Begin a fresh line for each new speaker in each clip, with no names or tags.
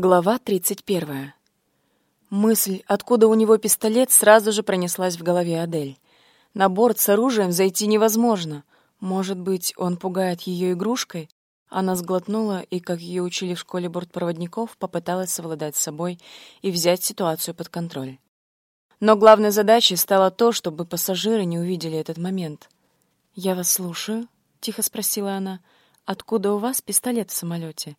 Глава 31. Мысль, откуда у него пистолет, сразу же пронеслась в голове Адель. На борт с оружием зайти невозможно. Может быть, он пугает ее игрушкой? Она сглотнула и, как ее учили в школе бортпроводников, попыталась совладать с собой и взять ситуацию под контроль. Но главной задачей стало то, чтобы пассажиры не увидели этот момент. «Я вас слушаю», — тихо спросила она. «Откуда у вас пистолет в самолете?»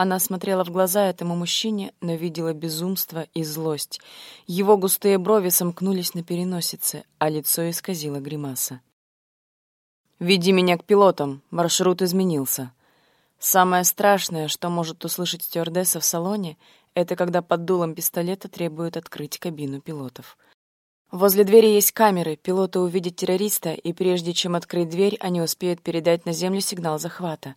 Она смотрела в глаза этому мужчине, но видела безумство и злость. Его густые брови сомкнулись на переносице, а лицо исказило гримаса. «Веди меня к пилотам, маршрут изменился». Самое страшное, что может услышать стюардесса в салоне, это когда под дулом пистолета требуют открыть кабину пилотов. Возле двери есть камеры, пилоты увидят террориста, и прежде чем открыть дверь, они успеют передать на землю сигнал захвата.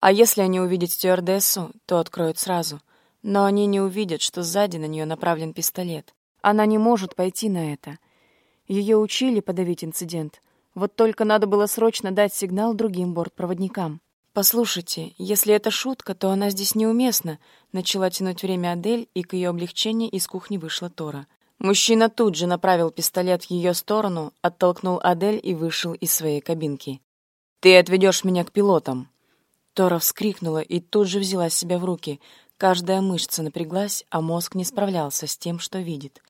А если они увидят стюардессу, то откроют сразу. Но они не увидят, что сзади на нее направлен пистолет. Она не может пойти на это. Ее учили подавить инцидент. Вот только надо было срочно дать сигнал другим бортпроводникам. «Послушайте, если это шутка, то она здесь неуместна», — начала тянуть время Адель, и к ее облегчению из кухни вышла Тора. Мужчина тут же направил пистолет в ее сторону, оттолкнул Адель и вышел из своей кабинки. «Ты отведешь меня к пилотам», Тора вскрикнула и тут же взяла себя в руки. Каждая мышца напряглась, а мозг не справлялся с тем, что видит.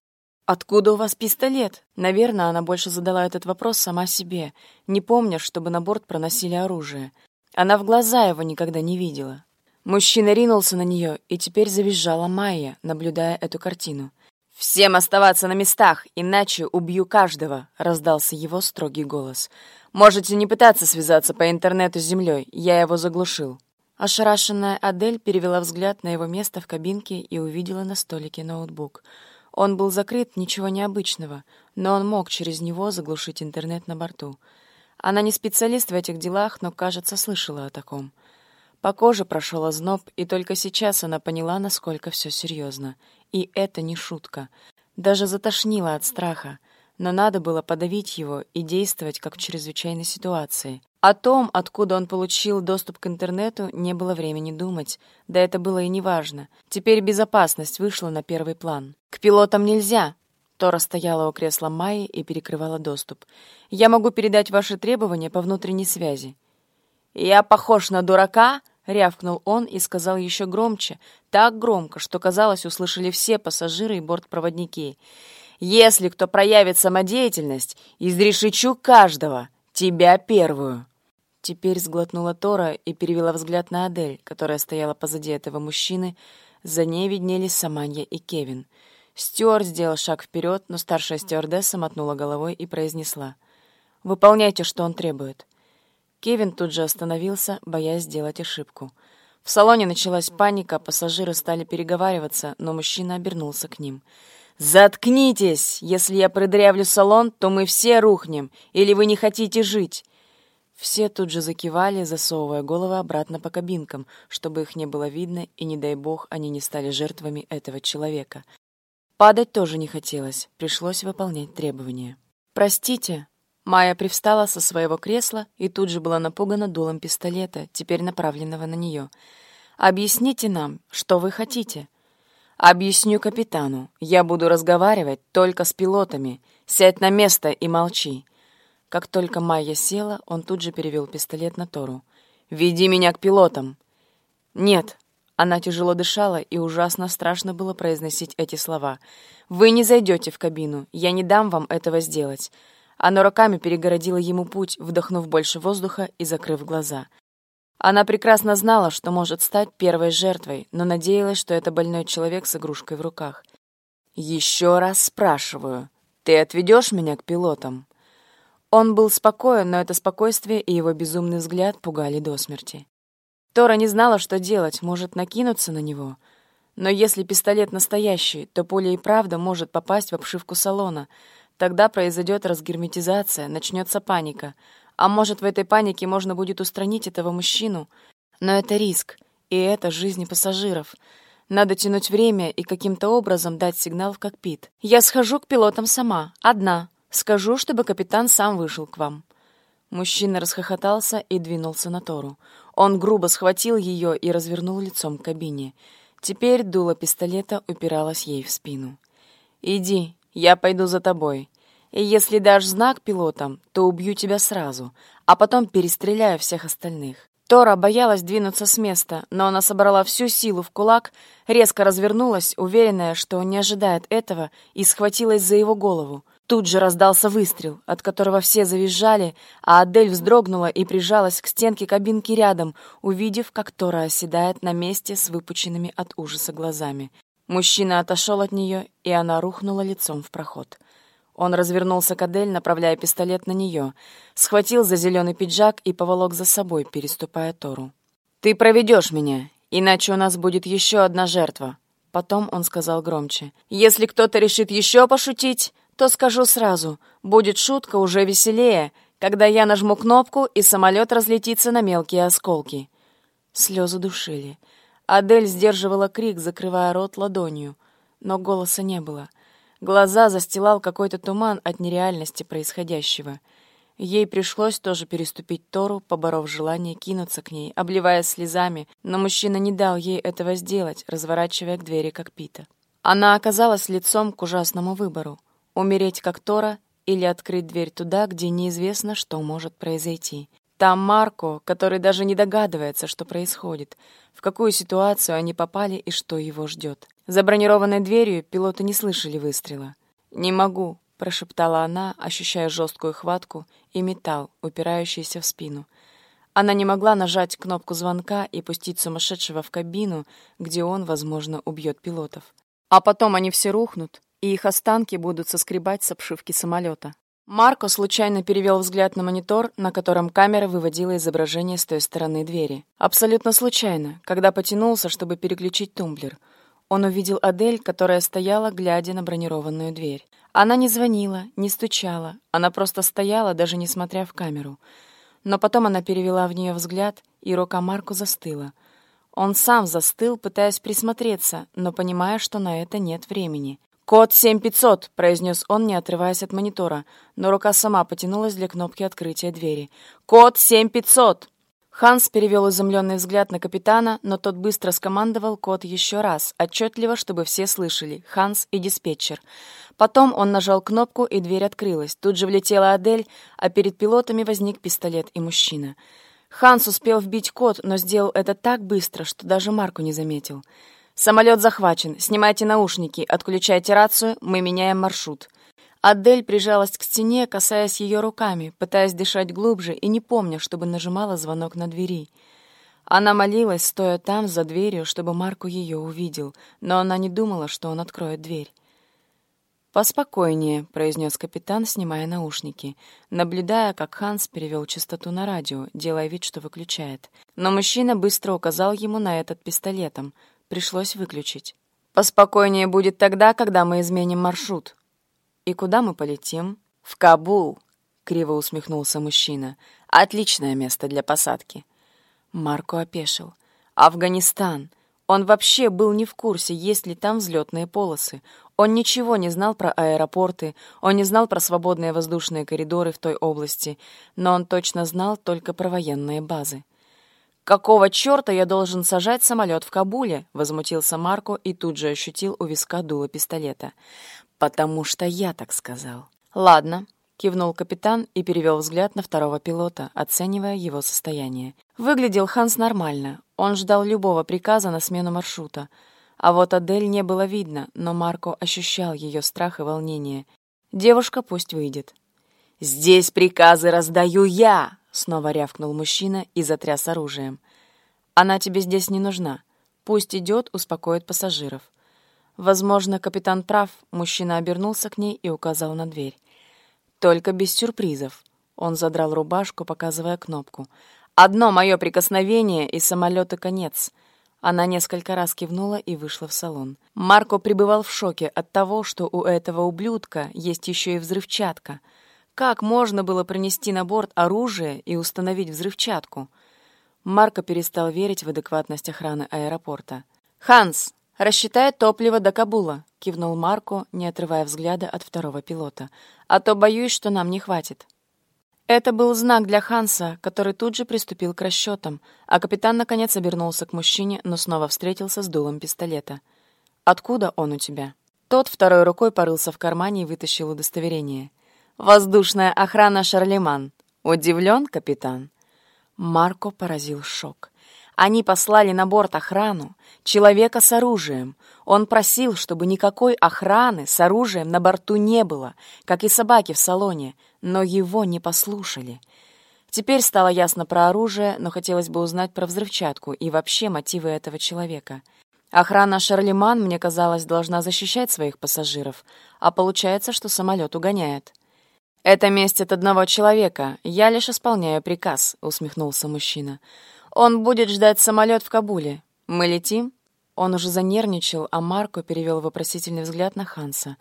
«Откуда у вас пистолет?» Наверное, она больше задала этот вопрос сама себе, не помня, чтобы на борт проносили оружие. Она в глаза его никогда не видела. Мужчина ринулся на нее, и теперь завизжала Майя, наблюдая эту картину. «Всем оставаться на местах, иначе убью каждого!» — раздался его строгий голос. Можете не пытаться связаться по интернету с землей, я его заглушил». Ошарашенная Адель перевела взгляд на его место в кабинке и увидела на столике ноутбук. Он был закрыт, ничего необычного, но он мог через него заглушить интернет на борту. Она не специалист в этих делах, но, кажется, слышала о таком. По коже прошел озноб, и только сейчас она поняла, насколько все серьезно. И это не шутка. Даже затошнило от страха но надо было подавить его и действовать как в чрезвычайной ситуации. О том, откуда он получил доступ к интернету, не было времени думать, да это было и неважно. Теперь безопасность вышла на первый план. «К пилотам нельзя!» Тора стояла у кресла Майи и перекрывала доступ. «Я могу передать ваши требования по внутренней связи». «Я похож на дурака?» — рявкнул он и сказал еще громче, так громко, что, казалось, услышали все пассажиры и бортпроводники. Если кто проявит самодеятельность, изрешечу каждого, тебя первую». Теперь сглотнула Тора и перевела взгляд на Адель, которая стояла позади этого мужчины. За ней виднелись Саманья и Кевин. Стюарт сделал шаг вперед, но старшая стюардесса мотнула головой и произнесла. «Выполняйте, что он требует». Кевин тут же остановился, боясь сделать ошибку. В салоне началась паника, пассажиры стали переговариваться, но мужчина обернулся к ним — «Заткнитесь! Если я продырявлю салон, то мы все рухнем. Или вы не хотите жить?» Все тут же закивали, засовывая головы обратно по кабинкам, чтобы их не было видно, и, не дай бог, они не стали жертвами этого человека. Падать тоже не хотелось, пришлось выполнять требования. «Простите». Майя привстала со своего кресла и тут же была напугана дулом пистолета, теперь направленного на нее. «Объясните нам, что вы хотите?» «Объясню капитану. Я буду разговаривать только с пилотами. Сядь на место и молчи». Как только Майя села, он тут же перевел пистолет на Тору. «Веди меня к пилотам!» «Нет!» Она тяжело дышала, и ужасно страшно было произносить эти слова. «Вы не зайдете в кабину. Я не дам вам этого сделать». Она руками перегородила ему путь, вдохнув больше воздуха и закрыв глаза. Она прекрасно знала, что может стать первой жертвой, но надеялась, что это больной человек с игрушкой в руках. «Еще раз спрашиваю, ты отведешь меня к пилотам?» Он был спокоен, но это спокойствие и его безумный взгляд пугали до смерти. Тора не знала, что делать, может накинуться на него. Но если пистолет настоящий, то пуля и правда может попасть в обшивку салона. Тогда произойдет разгерметизация, начнется паника — а может, в этой панике можно будет устранить этого мужчину? Но это риск, и это жизни пассажиров. Надо тянуть время и каким-то образом дать сигнал в кокпит. Я схожу к пилотам сама, одна. Скажу, чтобы капитан сам вышел к вам». Мужчина расхохотался и двинулся на Тору. Он грубо схватил ее и развернул лицом к кабине. Теперь дуло пистолета упиралось ей в спину. «Иди, я пойду за тобой. И если дашь знак пилотам, то убью тебя сразу, а потом перестреляю всех остальных». Тора боялась двинуться с места, но она собрала всю силу в кулак, резко развернулась, уверенная, что он не ожидает этого, и схватилась за его голову. Тут же раздался выстрел, от которого все завизжали, а Адель вздрогнула и прижалась к стенке кабинки рядом, увидев, как Тора оседает на месте с выпученными от ужаса глазами. Мужчина отошел от нее, и она рухнула лицом в проход. Он развернулся к Адель, направляя пистолет на нее, схватил за зеленый пиджак и поволок за собой, переступая Тору. «Ты проведешь меня, иначе у нас будет еще одна жертва». Потом он сказал громче. «Если кто-то решит еще пошутить, то скажу сразу, будет шутка уже веселее, когда я нажму кнопку, и самолет разлетится на мелкие осколки». Слезы душили. Адель сдерживала крик, закрывая рот ладонью, но голоса не было — Глаза застилал какой-то туман от нереальности происходящего. Ей пришлось тоже переступить Тору, поборов желание кинуться к ней, обливаясь слезами, но мужчина не дал ей этого сделать, разворачивая к двери как Пита. Она оказалась лицом к ужасному выбору — умереть как Тора или открыть дверь туда, где неизвестно, что может произойти. Там Марко, который даже не догадывается, что происходит, в какую ситуацию они попали и что его ждет. За бронированной дверью пилоты не слышали выстрела. «Не могу», — прошептала она, ощущая жесткую хватку и металл, упирающийся в спину. Она не могла нажать кнопку звонка и пустить сумасшедшего в кабину, где он, возможно, убьет пилотов. А потом они все рухнут, и их останки будут соскребать с обшивки самолета. Марко случайно перевел взгляд на монитор, на котором камера выводила изображение с той стороны двери. Абсолютно случайно, когда потянулся, чтобы переключить тумблер — он увидел Адель, которая стояла, глядя на бронированную дверь. Она не звонила, не стучала, она просто стояла, даже не смотря в камеру. Но потом она перевела в нее взгляд, и рука Марку застыла. Он сам застыл, пытаясь присмотреться, но понимая, что на это нет времени. «Код 7500», — произнес он, не отрываясь от монитора, но рука сама потянулась для кнопки открытия двери. «Код 7500!» Ханс перевел изумленный взгляд на капитана, но тот быстро скомандовал код еще раз, отчетливо, чтобы все слышали, Ханс и диспетчер. Потом он нажал кнопку, и дверь открылась. Тут же влетела Адель, а перед пилотами возник пистолет и мужчина. Ханс успел вбить код, но сделал это так быстро, что даже Марку не заметил. «Самолет захвачен. Снимайте наушники, отключайте рацию, мы меняем маршрут». Адель прижалась к стене, касаясь ее руками, пытаясь дышать глубже и не помня, чтобы нажимала звонок на двери. Она молилась, стоя там, за дверью, чтобы Марку ее увидел, но она не думала, что он откроет дверь. «Поспокойнее», — произнес капитан, снимая наушники, наблюдая, как Ханс перевел частоту на радио, делая вид, что выключает. Но мужчина быстро указал ему на этот пистолетом. Пришлось выключить. «Поспокойнее будет тогда, когда мы изменим маршрут», «И куда мы полетим?» «В Кабул», — криво усмехнулся мужчина. «Отличное место для посадки». Марко опешил. «Афганистан. Он вообще был не в курсе, есть ли там взлетные полосы. Он ничего не знал про аэропорты, он не знал про свободные воздушные коридоры в той области, но он точно знал только про военные базы. «Какого черта я должен сажать самолет в Кабуле?» — возмутился Марко и тут же ощутил у виска дуло пистолета. «Потому что я так сказал». «Ладно», — кивнул капитан и перевел взгляд на второго пилота, оценивая его состояние. Выглядел Ханс нормально. Он ждал любого приказа на смену маршрута. А вот Адель не было видно, но Марко ощущал ее страх и волнение. «Девушка пусть выйдет». «Здесь приказы раздаю я!» — снова рявкнул мужчина и затряс оружием. «Она тебе здесь не нужна. Пусть идет, успокоит пассажиров. Возможно, капитан прав, мужчина обернулся к ней и указал на дверь. «Только без сюрпризов». Он задрал рубашку, показывая кнопку. «Одно мое прикосновение, и самолету конец». Она несколько раз кивнула и вышла в салон. Марко пребывал в шоке от того, что у этого ублюдка есть еще и взрывчатка. Как можно было принести на борт оружие и установить взрывчатку? Марко перестал верить в адекватность охраны аэропорта. «Ханс, «Рассчитай топливо до Кабула», — кивнул Марко, не отрывая взгляда от второго пилота. «А то боюсь, что нам не хватит». Это был знак для Ханса, который тут же приступил к расчетам, а капитан наконец обернулся к мужчине, но снова встретился с дулом пистолета. «Откуда он у тебя?» Тот второй рукой порылся в кармане и вытащил удостоверение. «Воздушная охрана Шарлеман. Удивлен, капитан?» Марко поразил шок. Они послали на борт охрану, человека с оружием. Он просил, чтобы никакой охраны с оружием на борту не было, как и собаки в салоне, но его не послушали. Теперь стало ясно про оружие, но хотелось бы узнать про взрывчатку и вообще мотивы этого человека. Охрана Шарлеман, мне казалось, должна защищать своих пассажиров, а получается, что самолет угоняет. «Это месть от одного человека, я лишь исполняю приказ», — усмехнулся мужчина. «Он будет ждать самолет в Кабуле. Мы летим?» Он уже занервничал, а Марко перевел вопросительный взгляд на Ханса.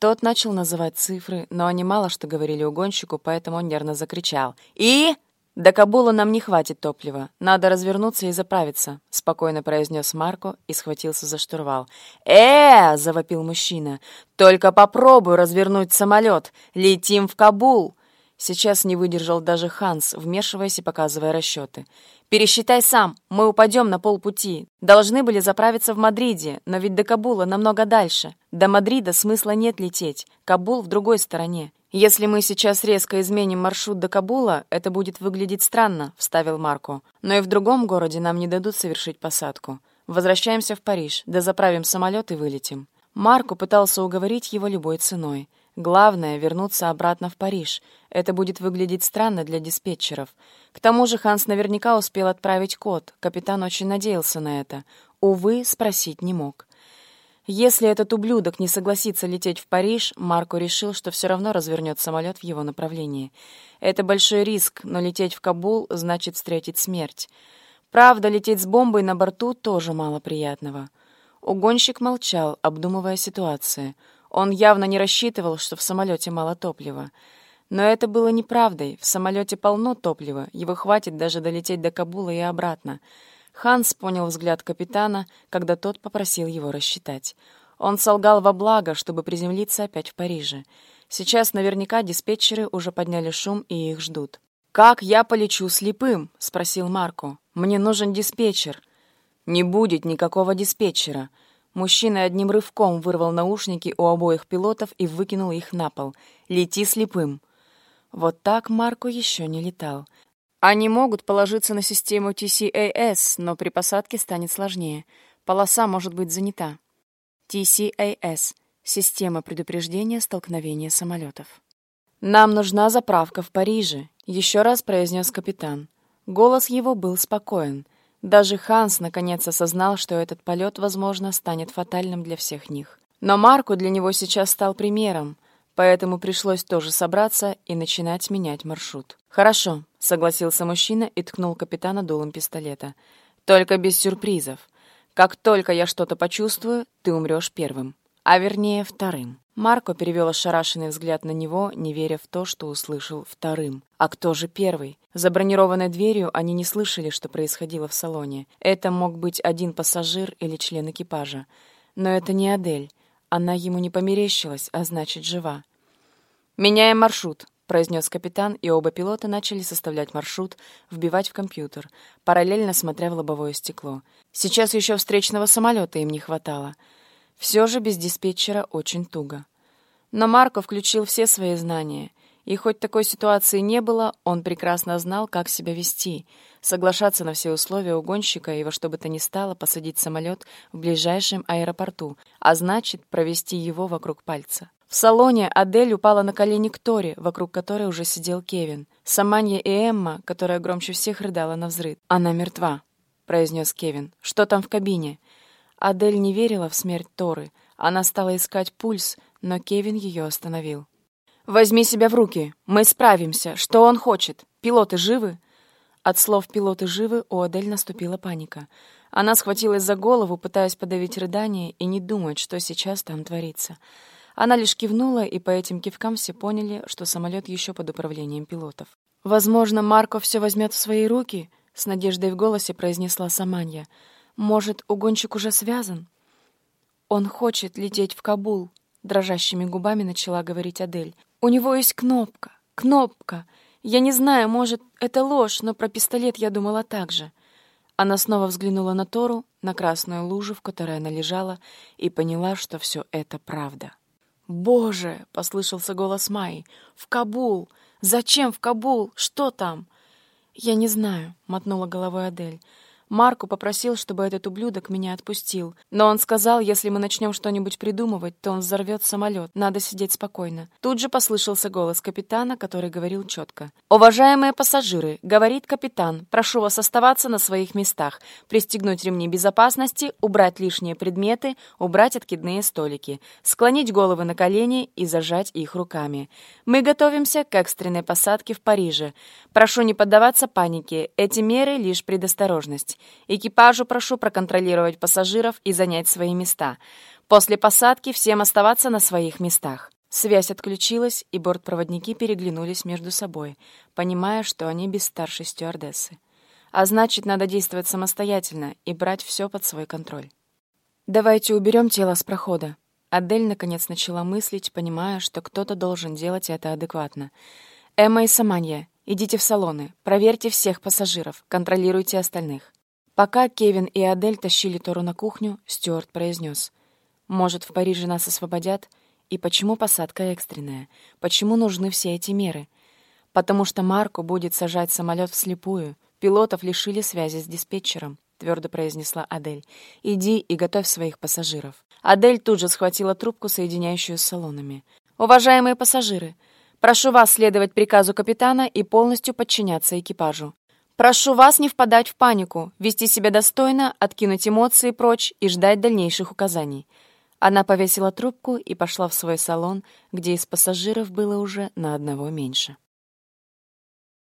Тот начал называть цифры, но они мало что говорили угонщику, поэтому он нервно закричал. «И?» «До Кабула нам не хватит топлива. Надо развернуться и заправиться», — спокойно произнес Марко и схватился за штурвал. «Э!» — завопил мужчина. «Только попробуй развернуть самолет. Летим в Кабул!» Сейчас не выдержал даже Ханс, вмешиваясь и показывая расчеты. «Пересчитай сам, мы упадем на полпути. Должны были заправиться в Мадриде, но ведь до Кабула намного дальше. До Мадрида смысла нет лететь, Кабул в другой стороне. Если мы сейчас резко изменим маршрут до Кабула, это будет выглядеть странно», — вставил Марко. «Но и в другом городе нам не дадут совершить посадку. Возвращаемся в Париж, да заправим самолет и вылетим». Марко пытался уговорить его любой ценой. Главное — вернуться обратно в Париж. Это будет выглядеть странно для диспетчеров. К тому же Ханс наверняка успел отправить код. Капитан очень надеялся на это. Увы, спросить не мог. Если этот ублюдок не согласится лететь в Париж, Марко решил, что все равно развернет самолет в его направлении. Это большой риск, но лететь в Кабул значит встретить смерть. Правда, лететь с бомбой на борту тоже мало приятного. Угонщик молчал, обдумывая ситуацию — он явно не рассчитывал, что в самолете мало топлива. Но это было неправдой. В самолете полно топлива, его хватит даже долететь до Кабула и обратно. Ханс понял взгляд капитана, когда тот попросил его рассчитать. Он солгал во благо, чтобы приземлиться опять в Париже. Сейчас наверняка диспетчеры уже подняли шум и их ждут. «Как я полечу слепым?» — спросил Марко. «Мне нужен диспетчер». «Не будет никакого диспетчера. Мужчина одним рывком вырвал наушники у обоих пилотов и выкинул их на пол. «Лети слепым!» Вот так Марко еще не летал. Они могут положиться на систему TCAS, но при посадке станет сложнее. Полоса может быть занята. TCAS — система предупреждения столкновения самолетов. «Нам нужна заправка в Париже», — еще раз произнес капитан. Голос его был спокоен — даже Ханс наконец осознал, что этот полет, возможно, станет фатальным для всех них. Но Марку для него сейчас стал примером, поэтому пришлось тоже собраться и начинать менять маршрут. «Хорошо», — согласился мужчина и ткнул капитана дулом пистолета. «Только без сюрпризов. Как только я что-то почувствую, ты умрешь первым. А вернее, вторым». Марко перевел ошарашенный взгляд на него, не веря в то, что услышал вторым. А кто же первый? За бронированной дверью они не слышали, что происходило в салоне. Это мог быть один пассажир или член экипажа. Но это не Адель. Она ему не померещилась, а значит, жива. «Меняем маршрут», — произнес капитан, и оба пилота начали составлять маршрут, вбивать в компьютер, параллельно смотря в лобовое стекло. Сейчас еще встречного самолета им не хватало — все же без диспетчера очень туго. Но Марко включил все свои знания, и хоть такой ситуации не было, он прекрасно знал, как себя вести, соглашаться на все условия угонщика и во что бы то ни стало посадить самолет в ближайшем аэропорту, а значит, провести его вокруг пальца. В салоне Адель упала на колени к Торе, вокруг которой уже сидел Кевин. Саманья и Эмма, которая громче всех рыдала на взрыв. «Она мертва», — произнес Кевин. «Что там в кабине?» Адель не верила в смерть Торы. Она стала искать пульс, но Кевин ее остановил. «Возьми себя в руки. Мы справимся. Что он хочет? Пилоты живы?» От слов «пилоты живы» у Адель наступила паника. Она схватилась за голову, пытаясь подавить рыдание и не думать, что сейчас там творится. Она лишь кивнула, и по этим кивкам все поняли, что самолет еще под управлением пилотов. «Возможно, Марко все возьмет в свои руки», — с надеждой в голосе произнесла Саманья. Может, угонщик уже связан? Он хочет лететь в Кабул, дрожащими губами начала говорить Адель. У него есть кнопка, кнопка. Я не знаю, может, это ложь, но про пистолет я думала так же». Она снова взглянула на Тору, на красную лужу, в которой она лежала, и поняла, что все это правда. «Боже!» — послышался голос Майи. «В Кабул! Зачем в Кабул? Что там?» «Я не знаю», — мотнула головой Адель. Марку попросил, чтобы этот ублюдок меня отпустил. Но он сказал, если мы начнем что-нибудь придумывать, то он взорвет самолет. Надо сидеть спокойно. Тут же послышался голос капитана, который говорил четко. «Уважаемые пассажиры, — говорит капитан, — прошу вас оставаться на своих местах, пристегнуть ремни безопасности, убрать лишние предметы, убрать откидные столики, склонить головы на колени и зажать их руками. Мы готовимся к экстренной посадке в Париже. Прошу не поддаваться панике. Эти меры — лишь предосторожность. Экипажу прошу проконтролировать пассажиров и занять свои места. После посадки всем оставаться на своих местах. Связь отключилась, и бортпроводники переглянулись между собой, понимая, что они без старшей стюардессы. А значит, надо действовать самостоятельно и брать все под свой контроль. «Давайте уберем тело с прохода». Адель наконец начала мыслить, понимая, что кто-то должен делать это адекватно. «Эмма и Саманья, идите в салоны, проверьте всех пассажиров, контролируйте остальных». Пока Кевин и Адель тащили Тору на кухню, Стюарт произнес. «Может, в Париже нас освободят? И почему посадка экстренная? Почему нужны все эти меры? Потому что Марко будет сажать самолет вслепую. Пилотов лишили связи с диспетчером», — твердо произнесла Адель. «Иди и готовь своих пассажиров». Адель тут же схватила трубку, соединяющую с салонами. «Уважаемые пассажиры, прошу вас следовать приказу капитана и полностью подчиняться экипажу. Прошу вас не впадать в панику, вести себя достойно, откинуть эмоции прочь и ждать дальнейших указаний. Она повесила трубку и пошла в свой салон, где из пассажиров было уже на одного меньше.